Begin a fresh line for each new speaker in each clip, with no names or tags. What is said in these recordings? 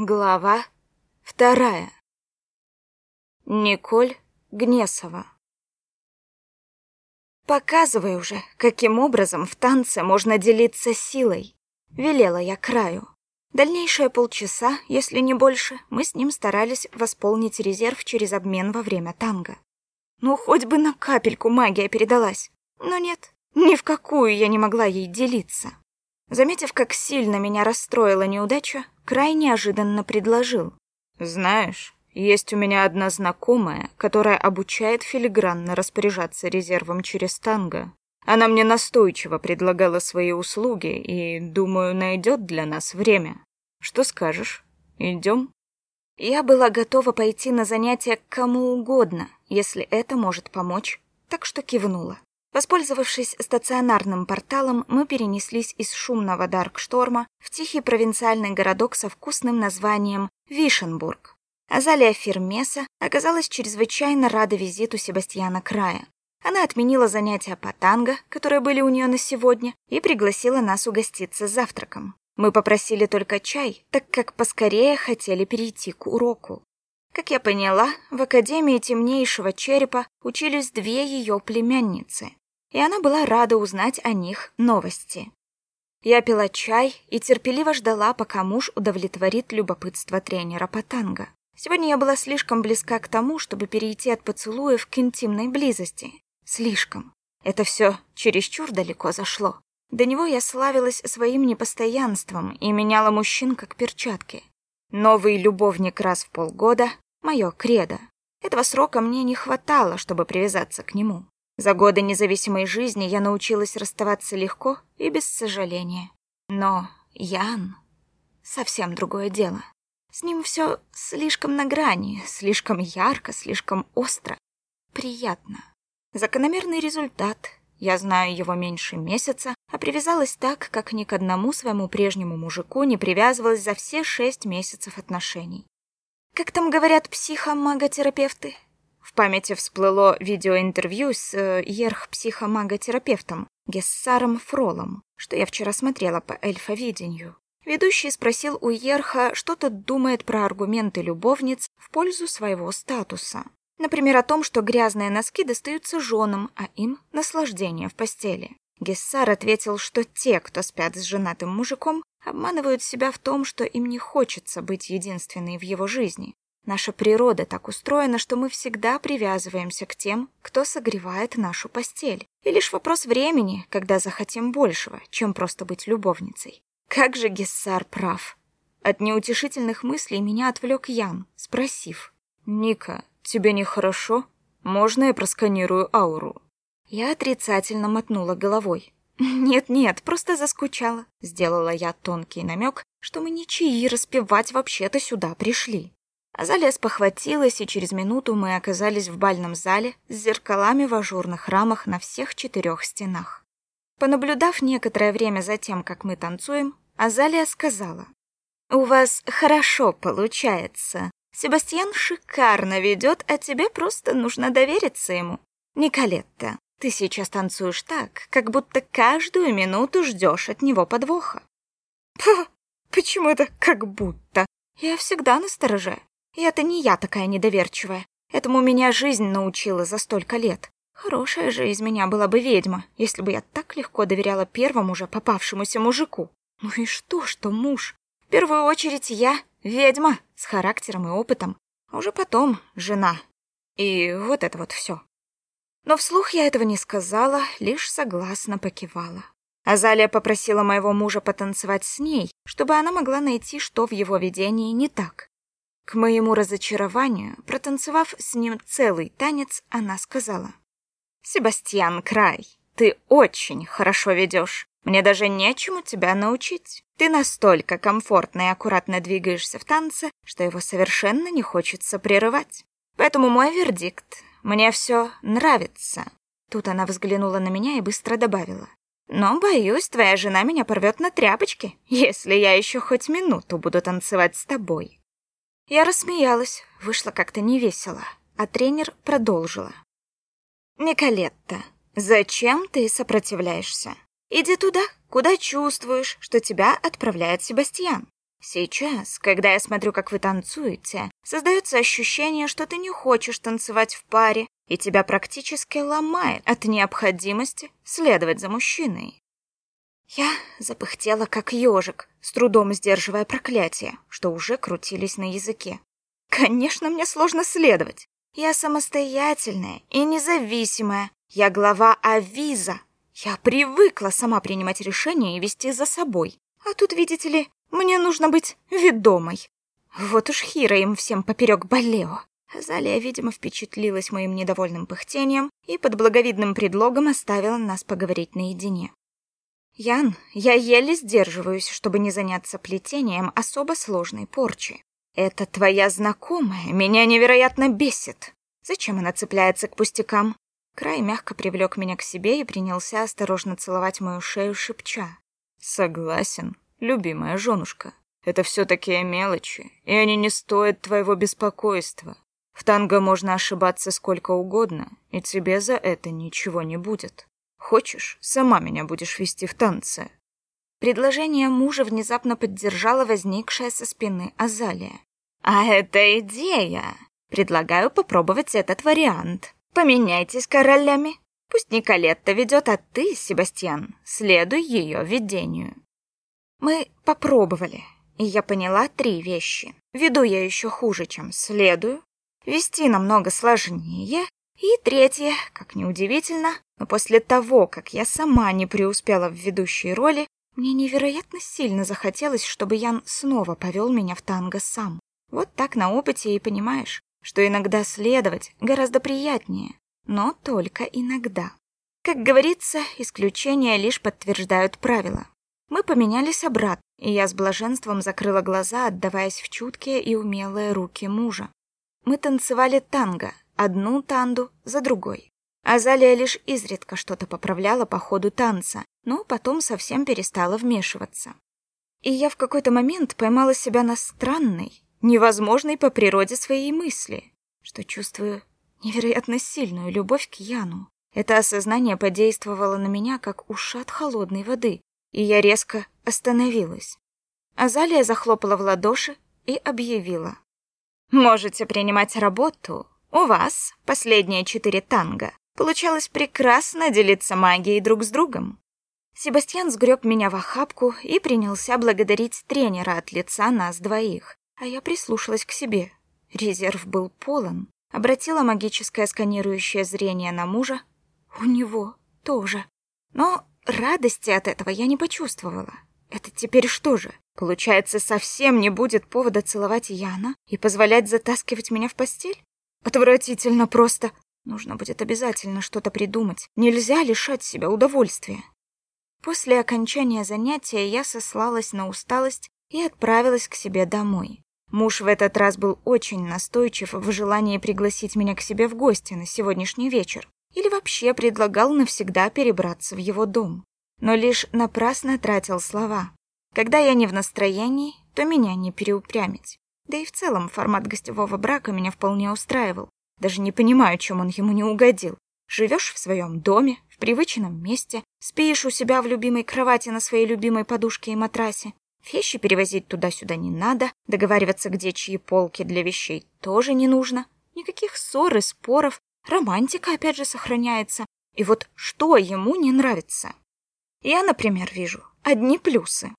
Глава вторая. Николь Гнесова. «Показывай уже, каким образом в танце можно делиться силой», — велела я краю. Дальнейшие полчаса, если не больше, мы с ним старались восполнить резерв через обмен во время танго. Ну, хоть бы на капельку магия передалась. Но нет, ни в какую я не могла ей делиться. Заметив, как сильно меня расстроила неудача, край неожиданно предложил.
«Знаешь, есть у меня одна знакомая, которая обучает филигранно распоряжаться резервом через танго. Она мне настойчиво предлагала свои услуги и, думаю, найдет для нас время. Что скажешь? Идем?»
Я была готова пойти на занятия к кому угодно, если это может помочь, так что кивнула. Воспользовавшись стационарным порталом, мы перенеслись из шумного Даркшторма в тихий провинциальный городок со вкусным названием Вишенбург. Азалия Фермеса оказалась чрезвычайно рада визиту Себастьяна Края. Она отменила занятия по танго, которые были у нее на сегодня, и пригласила нас угоститься завтраком. Мы попросили только чай, так как поскорее хотели перейти к уроку. Как я поняла, в Академии Темнейшего Черепа учились две ее племянницы, и она была рада узнать о них новости. Я пила чай и терпеливо ждала, пока муж удовлетворит любопытство тренера по танго. Сегодня я была слишком близка к тому, чтобы перейти от поцелуев к интимной близости. Слишком. Это все чересчур далеко зашло. До него я славилась своим непостоянством и меняла мужчин как перчатки. Новый любовник раз в полгода — мое кредо. Этого срока мне не хватало, чтобы привязаться к нему. За годы независимой жизни я научилась расставаться легко и без сожаления. Но Ян — совсем другое дело. С ним все слишком на грани, слишком ярко, слишком остро. Приятно. Закономерный результат. Я знаю его меньше месяца, а привязалась так, как ни к одному своему прежнему мужику не привязывалась за все шесть месяцев отношений. Как там говорят психомаготерапевты? В памяти всплыло видеоинтервью с э, ерх-психомаготерапевтом Гессаром Фролом, что я вчера смотрела по эльфовидению. Ведущий спросил у Ерха, что тот думает про аргументы любовниц в пользу своего статуса. Например, о том, что грязные носки достаются женам, а им — наслаждение в постели. Гессар ответил, что те, кто спят с женатым мужиком, обманывают себя в том, что им не хочется быть единственной в его жизни. Наша природа так устроена, что мы всегда привязываемся к тем, кто согревает нашу постель. И лишь вопрос времени, когда захотим большего, чем просто быть любовницей. Как же Гессар прав. От неутешительных мыслей меня отвлек Ян, спросив.
«Ника, тебе нехорошо? Можно я просканирую ауру?»
Я отрицательно мотнула головой. «Нет-нет, просто заскучала», — сделала я тонкий намек, что мы ничьи распевать вообще-то сюда пришли. Азалия спохватилась, и через минуту мы оказались в бальном зале с зеркалами в ажурных рамах на всех четырех стенах. Понаблюдав некоторое время за тем, как мы танцуем, Азалия сказала. «У вас хорошо получается. Себастьян шикарно ведет, а тебе просто нужно довериться ему. Николетта, ты сейчас танцуешь так, как будто каждую минуту ждешь от него подвоха». «Пф, почему это как будто? Я всегда настороже. И это не я такая недоверчивая. Этому меня жизнь научила за столько лет. Хорошая же из меня была бы ведьма, если бы я так легко доверяла первому же попавшемуся мужику. Ну и что, что муж? В первую очередь я ведьма с характером и опытом, а уже потом жена. И вот это вот все. Но вслух я этого не сказала, лишь согласно покивала. Азалия попросила моего мужа потанцевать с ней, чтобы она могла найти, что в его видении не так. К моему разочарованию, протанцевав с ним целый танец, она сказала. «Себастьян Край, ты очень хорошо ведешь. Мне даже нечему тебя научить. Ты настолько комфортно и аккуратно двигаешься в танце, что его совершенно не хочется прерывать. Поэтому мой вердикт. Мне все нравится». Тут она взглянула на меня и быстро добавила. «Но, боюсь, твоя жена меня порвет на тряпочки, если я еще хоть минуту буду танцевать с тобой». Я рассмеялась, вышло как-то невесело, а тренер продолжила. «Николетта, зачем ты сопротивляешься? Иди туда, куда чувствуешь, что тебя отправляет Себастьян. Сейчас, когда я смотрю, как вы танцуете, создается ощущение, что ты не хочешь танцевать в паре, и тебя практически ломает от необходимости следовать за мужчиной. Я запыхтела, как ежик, с трудом сдерживая проклятия, что уже крутились на языке. Конечно, мне сложно следовать. Я самостоятельная и независимая. Я глава Авиза. Я привыкла сама принимать решения и вести за собой. А тут, видите ли, мне нужно быть ведомой. Вот уж Хира им всем поперек болео. Залия, видимо, впечатлилась моим недовольным пыхтением и под благовидным предлогом оставила нас поговорить наедине. Ян, я еле сдерживаюсь, чтобы не заняться плетением особо сложной порчи. Это твоя знакомая меня невероятно бесит. Зачем она цепляется к пустякам? Край мягко привлек меня к себе и принялся осторожно целовать мою шею, шепча.
Согласен, любимая женушка. Это все такие мелочи, и они не стоят твоего беспокойства. В танго можно ошибаться сколько угодно, и тебе за это ничего не будет. Хочешь, сама меня будешь вести в танце?»
Предложение мужа внезапно поддержала возникшая со спины Азалия. «А это идея! Предлагаю попробовать этот вариант. Поменяйтесь королями. Пусть Николетта ведет, а ты, Себастьян, следуй ее видению». Мы попробовали, и я поняла три вещи. Веду я еще хуже, чем следую. Вести намного сложнее. И третье, как неудивительно, но после того, как я сама не преуспела в ведущей роли, мне невероятно сильно захотелось, чтобы Ян снова повел меня в танго сам. Вот так на опыте и понимаешь, что иногда следовать гораздо приятнее, но только иногда. Как говорится, исключения лишь подтверждают правила. Мы поменялись обратно, и я с блаженством закрыла глаза, отдаваясь в чуткие и умелые руки мужа. Мы танцевали танго, одну танду за другой. Азалия лишь изредка что-то поправляла по ходу танца, но потом совсем перестала вмешиваться. И я в какой-то момент поймала себя на странной, невозможной по природе своей мысли, что чувствую невероятно сильную любовь к Яну. Это осознание подействовало на меня, как ушат холодной воды, и я резко остановилась. Азалия захлопала в ладоши и объявила. «Можете принимать работу. У вас последние четыре танго. Получалось прекрасно делиться магией друг с другом». Себастьян сгреб меня в охапку и принялся благодарить тренера от лица нас двоих, а я прислушалась к себе. Резерв был полон. Обратила магическое сканирующее зрение на мужа. У него тоже. Но Радости от этого я не почувствовала. Это теперь что же? Получается, совсем не будет повода целовать Яна и позволять затаскивать меня в постель? Отвратительно просто. Нужно будет обязательно что-то придумать. Нельзя лишать себя удовольствия. После окончания занятия я сослалась на усталость и отправилась к себе домой. Муж в этот раз был очень настойчив в желании пригласить меня к себе в гости на сегодняшний вечер или вообще предлагал навсегда перебраться в его дом. Но лишь напрасно тратил слова. Когда я не в настроении, то меня не переупрямить. Да и в целом формат гостевого брака меня вполне устраивал. Даже не понимаю, чем он ему не угодил. Живешь в своем доме, в привычном месте, спишь у себя в любимой кровати на своей любимой подушке и матрасе. Вещи перевозить туда-сюда не надо, договариваться, где чьи полки для вещей тоже не нужно. Никаких ссор и споров, Романтика опять же сохраняется. И вот что ему не нравится? Я, например, вижу одни плюсы.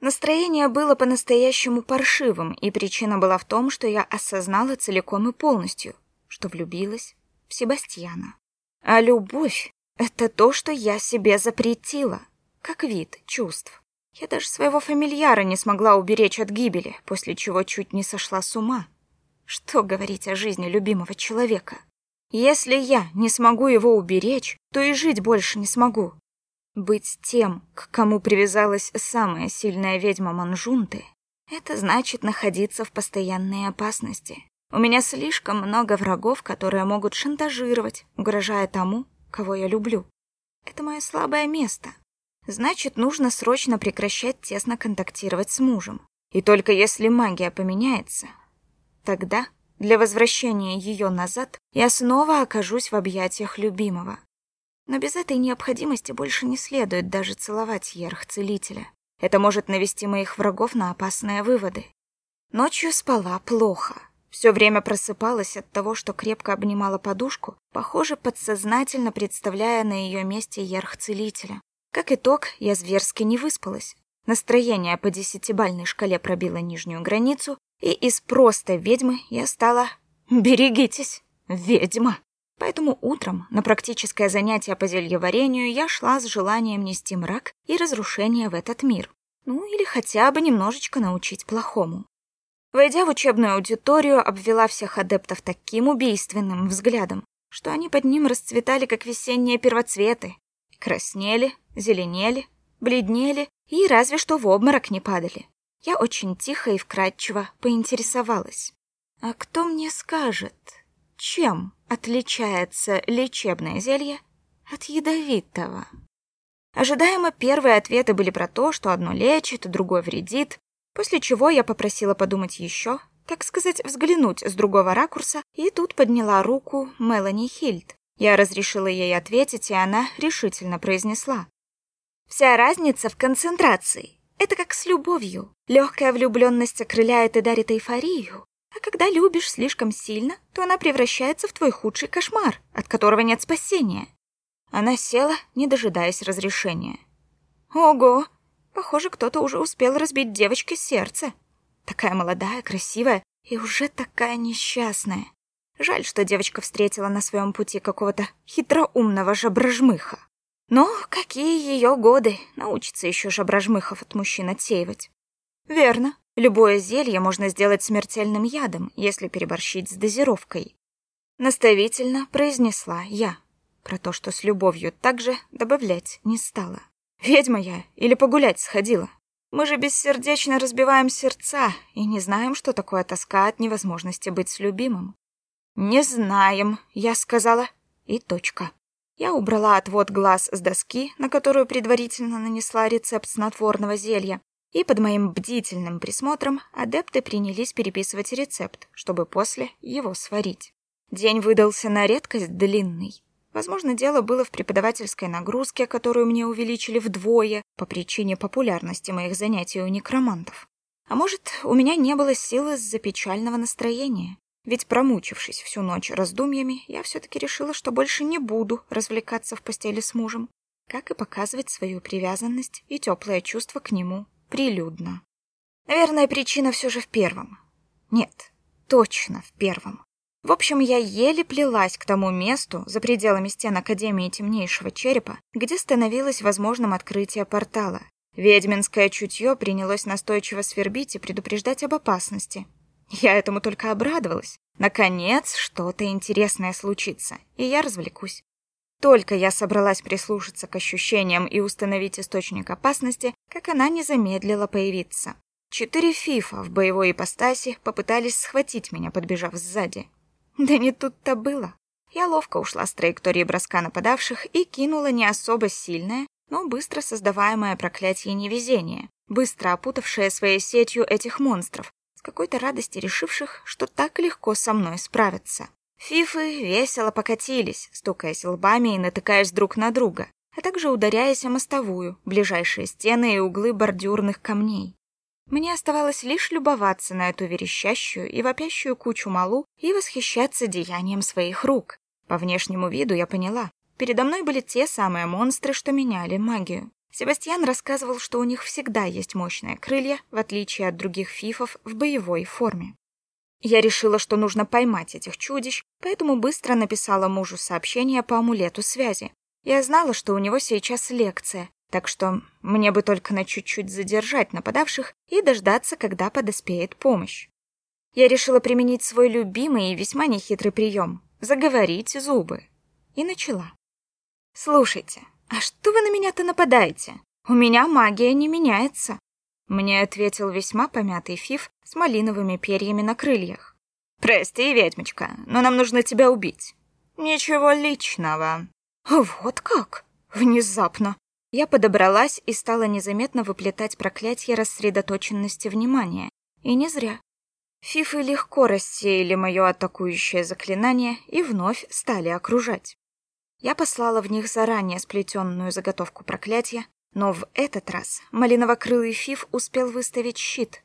Настроение было по-настоящему паршивым, и причина была в том, что я осознала целиком и полностью, что влюбилась в Себастьяна. А любовь — это то, что я себе запретила, как вид чувств. Я даже своего фамильяра не смогла уберечь от гибели, после чего чуть не сошла с ума. Что говорить о жизни любимого человека? Если я не смогу его уберечь, то и жить больше не смогу. Быть тем, к кому привязалась самая сильная ведьма Манжунты, это значит находиться в постоянной опасности. У меня слишком много врагов, которые могут шантажировать, угрожая тому, кого я люблю. Это мое слабое место. Значит, нужно срочно прекращать тесно контактировать с мужем. И только если магия поменяется, тогда для возвращения ее назад я снова окажусь в объятиях любимого. Но без этой необходимости больше не следует даже целовать ерх целителя. Это может навести моих врагов на опасные выводы. Ночью спала плохо. Все время просыпалась от того, что крепко обнимала подушку, похоже, подсознательно представляя на ее месте ерх-целителя. Как итог, я зверски не выспалась. Настроение по десятибальной шкале пробило нижнюю границу, и из просто ведьмы я стала... Берегитесь, ведьма! Поэтому утром на практическое занятие по зельеварению я шла с желанием нести мрак и разрушение в этот мир. Ну или хотя бы немножечко научить плохому. Войдя в учебную аудиторию, обвела всех адептов таким убийственным взглядом, что они под ним расцветали, как весенние первоцветы. Краснели, зеленели, бледнели и разве что в обморок не падали. Я очень тихо и вкрадчиво поинтересовалась. «А кто мне скажет, чем отличается лечебное зелье от ядовитого? Ожидаемо первые ответы были про то, что одно лечит, другое вредит, после чего я попросила подумать еще, так сказать, взглянуть с другого ракурса, и тут подняла руку Мелани Хильд. Я разрешила ей ответить, и она решительно произнесла. «Вся разница в концентрации. Это как с любовью. Легкая влюбленность окрыляет и дарит эйфорию, а когда любишь слишком сильно, то она превращается в твой худший кошмар, от которого нет спасения. Она села, не дожидаясь разрешения. Ого! Похоже, кто-то уже успел разбить девочке сердце. Такая молодая, красивая и уже такая несчастная. Жаль, что девочка встретила на своем пути какого-то хитроумного жаброжмыха. Но какие ее годы, научится еще жаброжмыхов от мужчин отсеивать. Верно, Любое зелье можно сделать смертельным ядом, если переборщить с дозировкой. Наставительно произнесла я. Про то, что с любовью также добавлять не стала. Ведьма я или погулять сходила. Мы же бессердечно разбиваем сердца и не знаем, что такое тоска от невозможности быть с любимым. «Не знаем», — я сказала, и точка. Я убрала отвод глаз с доски, на которую предварительно нанесла рецепт снотворного зелья, и под моим бдительным присмотром адепты принялись переписывать рецепт, чтобы после его сварить. День выдался на редкость длинный. Возможно, дело было в преподавательской нагрузке, которую мне увеличили вдвое по причине популярности моих занятий у некромантов. А может, у меня не было силы из-за печального настроения. Ведь, промучившись всю ночь раздумьями, я все-таки решила, что больше не буду развлекаться в постели с мужем, как и показывать свою привязанность и теплое чувство к нему прилюдно. Наверное, причина все же в первом. Нет, точно в первом. В общем, я еле плелась к тому месту за пределами стен Академии Темнейшего Черепа, где становилось возможным открытие портала. Ведьминское чутье принялось настойчиво свербить и предупреждать об опасности. Я этому только обрадовалась. Наконец, что-то интересное случится, и я развлекусь. Только я собралась прислушаться к ощущениям и установить источник опасности, как она не замедлила появиться. Четыре фифа в боевой ипостаси попытались схватить меня, подбежав сзади. Да не тут-то было. Я ловко ушла с траектории броска нападавших и кинула не особо сильное, но быстро создаваемое проклятие невезения, быстро опутавшее своей сетью этих монстров, с какой-то радости решивших, что так легко со мной справиться. Фифы весело покатились, стукаясь лбами и натыкаясь друг на друга, а также ударяясь о мостовую, ближайшие стены и углы бордюрных камней. Мне оставалось лишь любоваться на эту верещащую и вопящую кучу малу и восхищаться деянием своих рук. По внешнему виду я поняла. Передо мной были те самые монстры, что меняли магию. Себастьян рассказывал, что у них всегда есть мощные крылья, в отличие от других фифов в боевой форме. Я решила, что нужно поймать этих чудищ, поэтому быстро написала мужу сообщение по амулету связи. Я знала, что у него сейчас лекция, так что мне бы только на чуть-чуть задержать нападавших и дождаться, когда подоспеет помощь. Я решила применить свой любимый и весьма нехитрый прием — заговорить зубы. И начала. «Слушайте, а что вы на меня-то нападаете? У меня магия не меняется. Мне ответил весьма помятый фиф с малиновыми перьями на крыльях. «Прости, ведьмочка, но нам нужно тебя убить». «Ничего личного». «Вот как?» Внезапно. Я подобралась и стала незаметно выплетать проклятие рассредоточенности внимания. И не зря. Фифы легко рассеяли мое атакующее заклинание и вновь стали окружать. Я послала в них заранее сплетенную заготовку проклятия, Но в этот раз малиново-крылый Фиф успел выставить щит.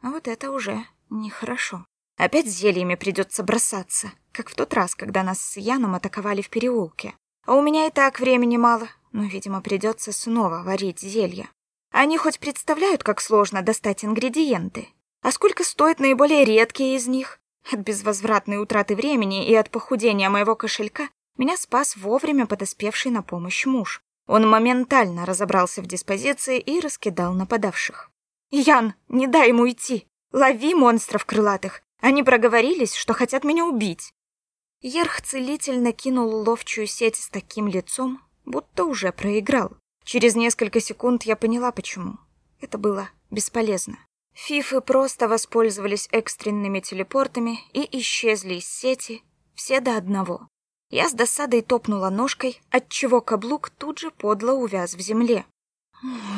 А вот это уже нехорошо. Опять зельями придется бросаться, как в тот раз, когда нас с Яном атаковали в переулке. А у меня и так времени мало, но, видимо, придется снова варить зелья. Они хоть представляют, как сложно достать ингредиенты? А сколько стоят наиболее редкие из них? От безвозвратной утраты времени и от похудения моего кошелька меня спас вовремя подоспевший на помощь муж. Он моментально разобрался в диспозиции и раскидал нападавших. «Ян, не дай ему идти! Лови монстров крылатых! Они проговорились, что хотят меня убить!» Ерх-целитель накинул ловчую сеть с таким лицом, будто уже проиграл. Через несколько секунд я поняла, почему. Это было бесполезно. Фифы просто воспользовались экстренными телепортами и исчезли из сети, все до одного. Я с досадой топнула ножкой, отчего каблук тут же подло увяз в земле.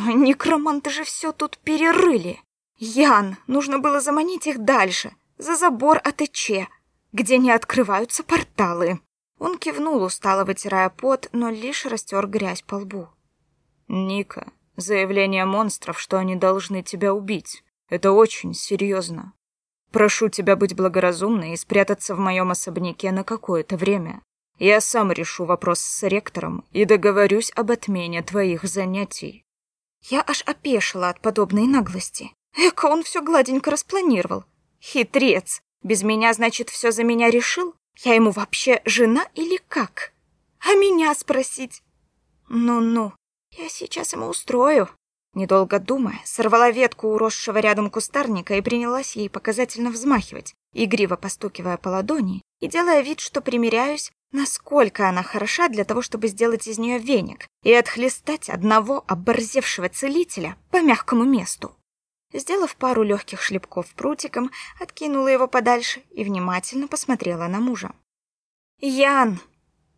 Некроманты же все тут перерыли. Ян, нужно было заманить их дальше, за забор Эче, где не открываются порталы. Он кивнул, устало вытирая пот, но лишь растер грязь по лбу.
«Ника, заявление монстров, что они должны тебя убить. Это очень серьезно. Прошу тебя быть благоразумной и спрятаться в моем особняке на какое-то время. Я сам решу вопрос с ректором и договорюсь об отмене твоих занятий.
Я аж опешила от подобной наглости. Эка он все гладенько распланировал. Хитрец. Без меня, значит, все за меня решил? Я ему вообще жена или как? А меня спросить? Ну-ну, я сейчас ему устрою. Недолго думая, сорвала ветку уросшего рядом кустарника и принялась ей показательно взмахивать, игриво постукивая по ладони и делая вид, что примеряюсь, насколько она хороша для того, чтобы сделать из нее веник и отхлестать одного оборзевшего целителя по мягкому месту. Сделав пару легких шлепков прутиком, откинула его подальше и внимательно посмотрела на мужа. «Ян!»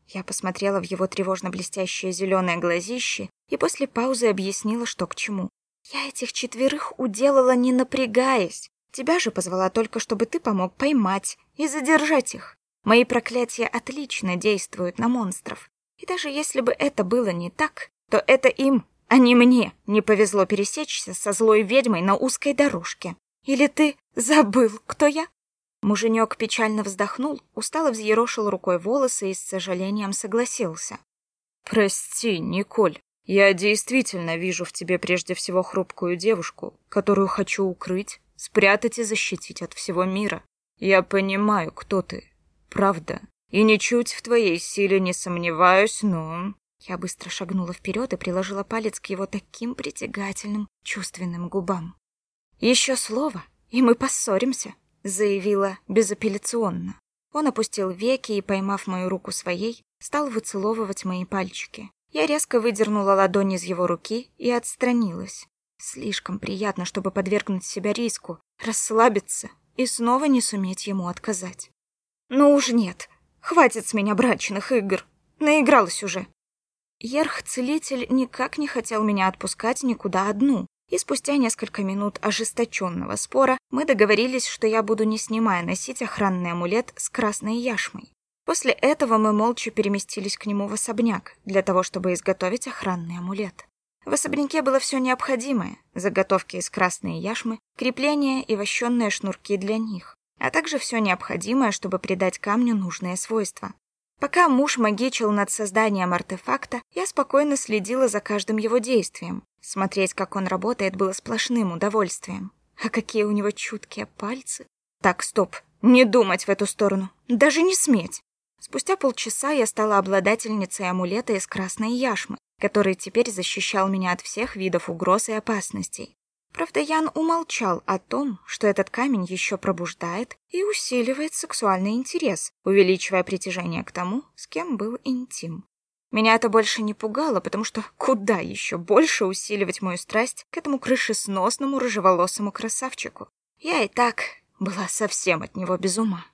Я посмотрела в его тревожно блестящее зеленое глазище и после паузы объяснила, что к чему. «Я этих четверых уделала, не напрягаясь. Тебя же позвала только, чтобы ты помог поймать и задержать их. Мои проклятия отлично действуют на монстров. И даже если бы это было не так, то это им, а не мне, не повезло пересечься со злой ведьмой на узкой дорожке. Или ты забыл, кто я?» Муженек печально вздохнул, устало взъерошил рукой волосы и с сожалением согласился.
«Прости, Николь, я действительно вижу в тебе прежде всего хрупкую девушку, которую хочу укрыть, спрятать и защитить от всего мира. Я понимаю, кто ты, правда, и ничуть в твоей силе не сомневаюсь, но...»
Я быстро шагнула вперед и приложила палец к его таким притягательным, чувственным губам. «Еще слово, и мы поссоримся», — заявила безапелляционно. Он опустил веки и, поймав мою руку своей, стал выцеловывать мои пальчики. Я резко выдернула ладонь из его руки и отстранилась. Слишком приятно, чтобы подвергнуть себя риску, расслабиться и снова не суметь ему отказать. Ну уж нет, хватит с меня брачных игр. Наигралась уже. Ерх-целитель никак не хотел меня отпускать никуда одну, и спустя несколько минут ожесточенного спора мы договорились, что я буду не снимая носить охранный амулет с красной яшмой. После этого мы молча переместились к нему в особняк, для того, чтобы изготовить охранный амулет. В особняке было все необходимое — заготовки из красной яшмы, крепления и вощенные шнурки для них, а также все необходимое, чтобы придать камню нужные свойства. Пока муж магичил над созданием артефакта, я спокойно следила за каждым его действием. Смотреть, как он работает, было сплошным удовольствием. А какие у него чуткие пальцы. Так, стоп, не думать в эту сторону, даже не сметь. Спустя полчаса я стала обладательницей амулета из красной яшмы, который теперь защищал меня от всех видов угроз и опасностей. Правда, Ян умолчал о том, что этот камень еще пробуждает и усиливает сексуальный интерес, увеличивая притяжение к тому, с кем был интим. Меня это больше не пугало, потому что куда еще больше усиливать мою страсть к этому крышесносному рыжеволосому красавчику? Я и так была совсем от него без ума.